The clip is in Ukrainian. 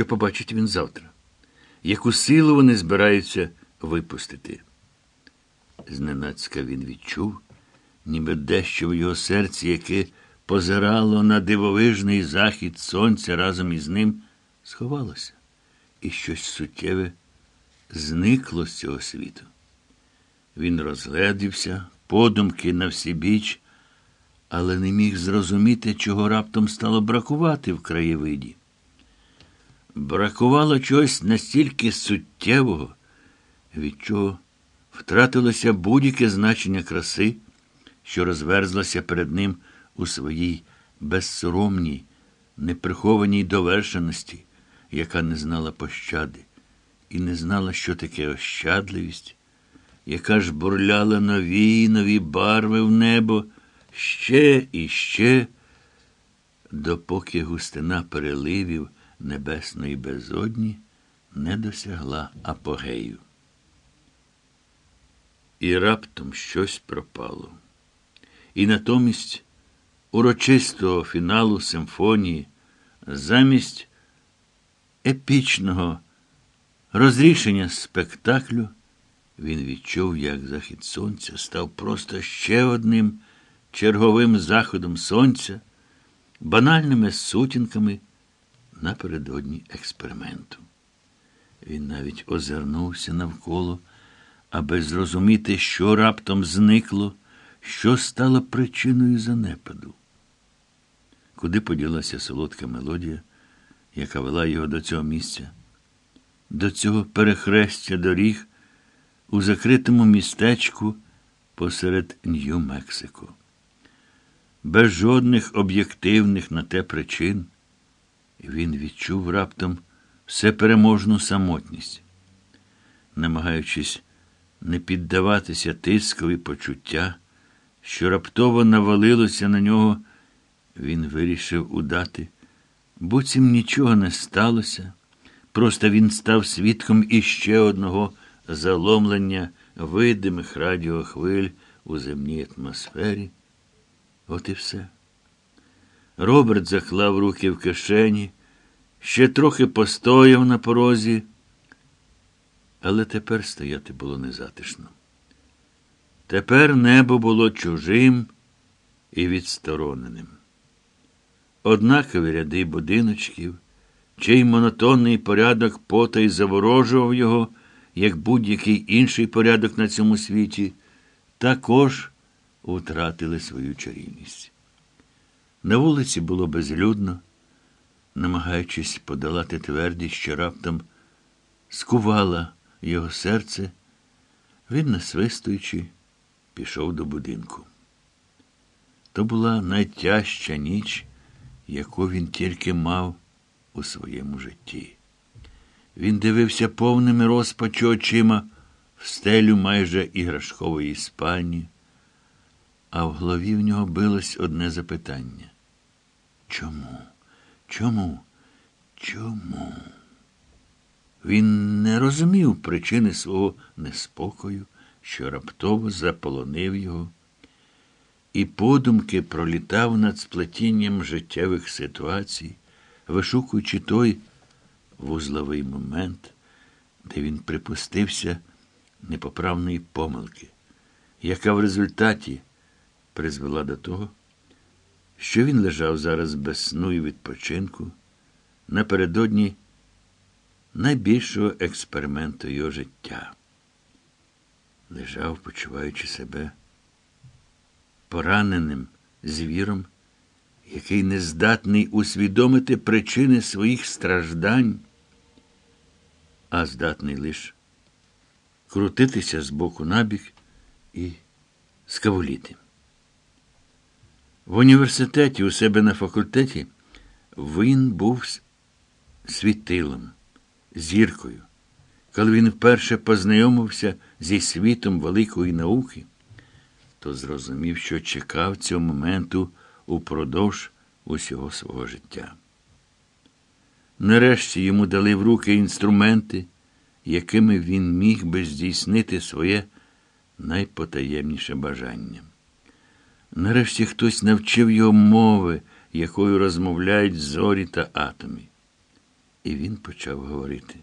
що побачить він завтра, яку силу вони збираються випустити. Зненацька він відчув, ніби дещо в його серці, яке позирало на дивовижний захід сонця разом із ним, сховалося, і щось суттєве зникло з цього світу. Він розгледівся, подумки на всі біч, але не міг зрозуміти, чого раптом стало бракувати в краєвиді. Бракувало чогось настільки суттєвого, від чого втратилося будь-яке значення краси, що розверзлася перед ним у своїй безсоромній, неприхованій довершеності, яка не знала пощади, і не знала, що таке ощадливість, яка ж бурляла нові й нові барви в небо ще і ще, допоки густина переливів небесної безодні не досягла апогею. І раптом щось пропало. І натомість урочистого фіналу симфонії, замість епічного розрішення спектаклю, він відчув, як захід сонця став просто ще одним черговим заходом сонця, банальними сутінками напередодні експерименту. Він навіть озирнувся навколо, аби зрозуміти, що раптом зникло, що стало причиною занепаду. Куди поділася солодка мелодія, яка вела його до цього місця, до цього перехрестя доріг у закритому містечку посеред Нью-Мексико. Без жодних об'єктивних на те причин. Він відчув раптом всепереможну самотність, намагаючись не піддаватися тискові почуття, що раптово навалилося на нього, він вирішив удати, буцім нічого не сталося, просто він став свідком іще одного заломлення видимих радіохвиль у земній атмосфері. От і все. Роберт заклав руки в кишені, ще трохи постояв на порозі, але тепер стояти було незатишно. Тепер небо було чужим і відстороненим. Однакові ряди будиночків, чий монотонний порядок потай заворожував його, як будь-який інший порядок на цьому світі, також втратили свою чарівність. На вулиці було безлюдно, намагаючись подолати твердість, що раптом скувала його серце, він, насвистуючи, пішов до будинку. То була найтяжча ніч, яку він тільки мав у своєму житті. Він дивився повними розпачу очима в стелю майже іграшкової спальні, а в голові в нього билось одне запитання. Чому? Чому? Чому? Він не розумів причини свого неспокою, що раптово заполонив його, і подумки пролітав над сплетінням життєвих ситуацій, вишукуючи той вузловий момент, де він припустився непоправної помилки, яка в результаті призвела до того, що він лежав зараз без сну і відпочинку напередодні найбільшого експерименту його життя. Лежав, почуваючи себе пораненим звіром, який не здатний усвідомити причини своїх страждань, а здатний лише крутитися з боку набік і скавуліти. В університеті у себе на факультеті він був світилом, зіркою. Коли він вперше познайомився зі світом великої науки, то зрозумів, що чекав цього моменту упродовж усього свого життя. Нарешті йому дали в руки інструменти, якими він міг би здійснити своє найпотаємніше бажання. Нарешті хтось навчив його мови, якою розмовляють зорі та атоми. І він почав говорити.